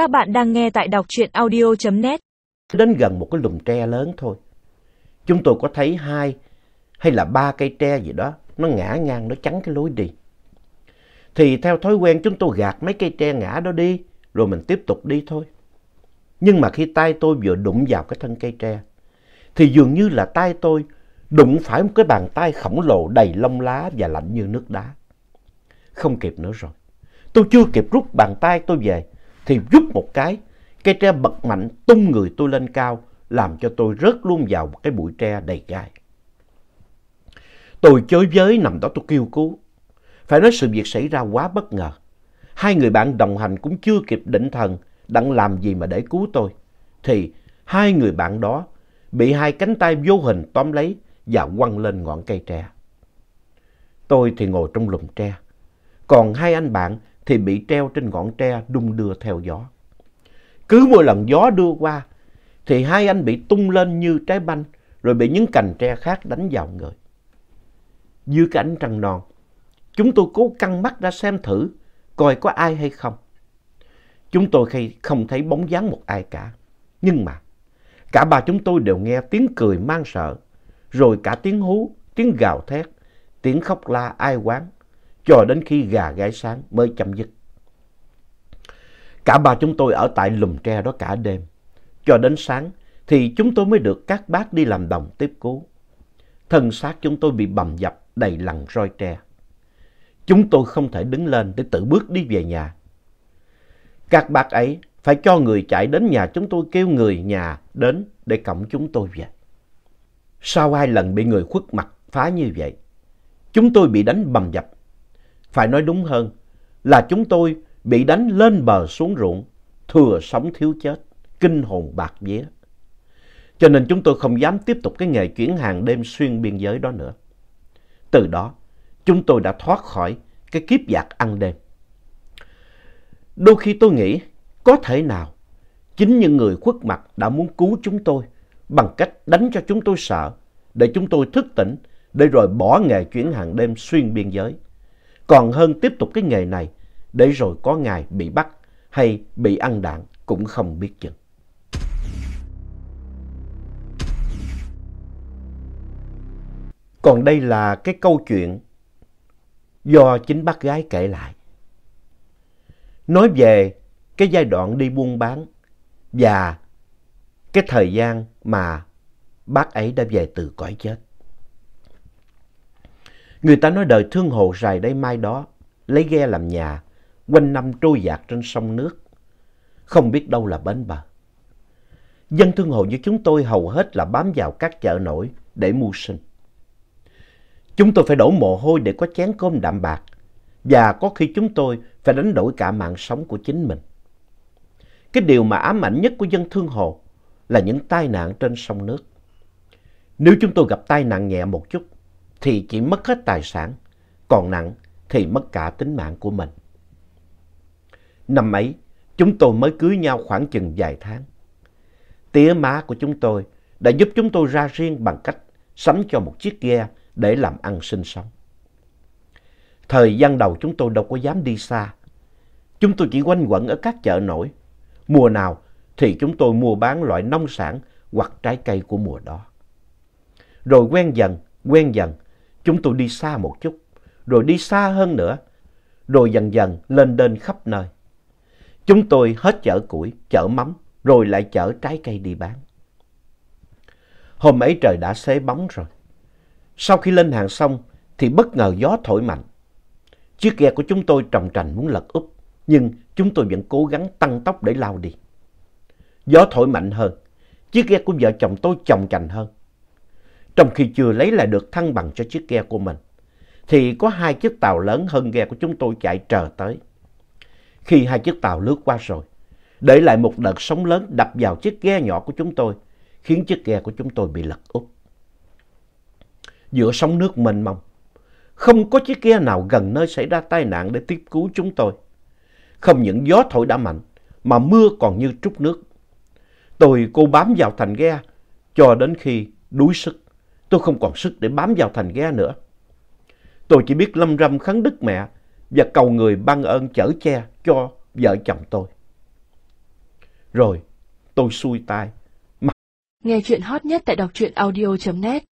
Các bạn đang nghe tại đọc truyện audio.net. Đến gần một cái lùm tre lớn thôi. Chúng tôi có thấy hai hay là ba cây tre gì đó, nó ngã ngang, nó chắn cái lối đi. Thì theo thói quen chúng tôi gạt mấy cây tre ngã đó đi, rồi mình tiếp tục đi thôi. Nhưng mà khi tay tôi vừa đụng vào cái thân cây tre, thì dường như là tay tôi đụng phải một cái bàn tay khổng lồ đầy lông lá và lạnh như nước đá. Không kịp nữa rồi. Tôi chưa kịp rút bàn tay tôi về, thì rút một cái, cây tre bật mạnh tung người tôi lên cao, làm cho tôi rớt luôn vào một cái bụi tre đầy gai. Tôi chới với nằm đó tôi kêu cứu. Phải nói sự việc xảy ra quá bất ngờ. Hai người bạn đồng hành cũng chưa kịp định thần đặng làm gì mà để cứu tôi. Thì hai người bạn đó bị hai cánh tay vô hình tóm lấy và quăng lên ngọn cây tre. Tôi thì ngồi trong lùm tre, còn hai anh bạn thì bị treo trên ngọn tre đung đưa theo gió. Cứ mỗi lần gió đưa qua thì hai anh bị tung lên như trái banh rồi bị những cành tre khác đánh vào người. Dưới cái ánh trăng non, chúng tôi cố căng mắt ra xem thử coi có ai hay không. Chúng tôi không thấy bóng dáng một ai cả. Nhưng mà cả ba chúng tôi đều nghe tiếng cười mang sợ, rồi cả tiếng hú, tiếng gào thét, tiếng khóc la ai quán, cho đến khi gà gáy sáng mới chấm dứt. Cả ba chúng tôi ở tại lùm tre đó cả đêm. Cho đến sáng thì chúng tôi mới được các bác đi làm đồng tiếp cứu. Thân xác chúng tôi bị bầm dập đầy lằn roi tre. Chúng tôi không thể đứng lên để tự bước đi về nhà. Các bác ấy phải cho người chạy đến nhà chúng tôi kêu người nhà đến để cõng chúng tôi về. Sau hai lần bị người khuất mặt phá như vậy, chúng tôi bị đánh bầm dập. Phải nói đúng hơn là chúng tôi bị đánh lên bờ xuống ruộng, thừa sống thiếu chết, kinh hồn bạc vía. Cho nên chúng tôi không dám tiếp tục cái nghề chuyển hàng đêm xuyên biên giới đó nữa. Từ đó, chúng tôi đã thoát khỏi cái kiếp giặc ăn đêm. Đôi khi tôi nghĩ, có thể nào chính những người khuất mặt đã muốn cứu chúng tôi bằng cách đánh cho chúng tôi sợ, để chúng tôi thức tỉnh, để rồi bỏ nghề chuyển hàng đêm xuyên biên giới. Còn hơn tiếp tục cái nghề này, để rồi có ngày bị bắt hay bị ăn đạn cũng không biết chừng. Còn đây là cái câu chuyện do chính bác gái kể lại. Nói về cái giai đoạn đi buôn bán và cái thời gian mà bác ấy đã về từ cõi chết. Người ta nói đời thương hồ rài đây mai đó, lấy ghe làm nhà, quanh năm trôi dạt trên sông nước, không biết đâu là bến bờ. Dân thương hồ như chúng tôi hầu hết là bám vào các chợ nổi để mưu sinh. Chúng tôi phải đổ mồ hôi để có chén cơm đạm bạc và có khi chúng tôi phải đánh đổi cả mạng sống của chính mình. Cái điều mà ám ảnh nhất của dân thương hồ là những tai nạn trên sông nước. Nếu chúng tôi gặp tai nạn nhẹ một chút thì chỉ mất hết tài sản, còn nặng thì mất cả tính mạng của mình. Năm ấy, chúng tôi mới cưới nhau khoảng chừng vài tháng. Tía má của chúng tôi đã giúp chúng tôi ra riêng bằng cách sắm cho một chiếc ghe để làm ăn sinh sống. Thời gian đầu chúng tôi đâu có dám đi xa. Chúng tôi chỉ quanh quẩn ở các chợ nổi. Mùa nào thì chúng tôi mua bán loại nông sản hoặc trái cây của mùa đó. Rồi quen dần, quen dần, chúng tôi đi xa một chút, rồi đi xa hơn nữa, rồi dần dần lên đên khắp nơi. Chúng tôi hết chở củi, chở mắm, rồi lại chở trái cây đi bán. Hôm ấy trời đã xế bóng rồi. Sau khi lên hàng xong thì bất ngờ gió thổi mạnh. Chiếc ghe của chúng tôi trồng trành muốn lật úp, nhưng chúng tôi vẫn cố gắng tăng tốc để lao đi. Gió thổi mạnh hơn, chiếc ghe của vợ chồng tôi chồng chành hơn. Trong khi chưa lấy lại được thăng bằng cho chiếc ghe của mình, thì có hai chiếc tàu lớn hơn ghe của chúng tôi chạy chờ tới. Khi hai chiếc tàu lướt qua rồi, để lại một đợt sóng lớn đập vào chiếc ghe nhỏ của chúng tôi, khiến chiếc ghe của chúng tôi bị lật úp. Giữa sóng nước mênh mông, không có chiếc ghe nào gần nơi xảy ra tai nạn để tiếp cứu chúng tôi. Không những gió thổi đã mạnh, mà mưa còn như trút nước. Tôi cô bám vào thành ghe, cho đến khi đuối sức. Tôi không còn sức để bám vào thành ghe nữa. Tôi chỉ biết lâm râm khấn đức mẹ và cầu người ban ơn chở che cho vợ chồng tôi. Rồi, tôi xuôi tay. Nghe chuyện hot nhất tại đọc truyện audio.net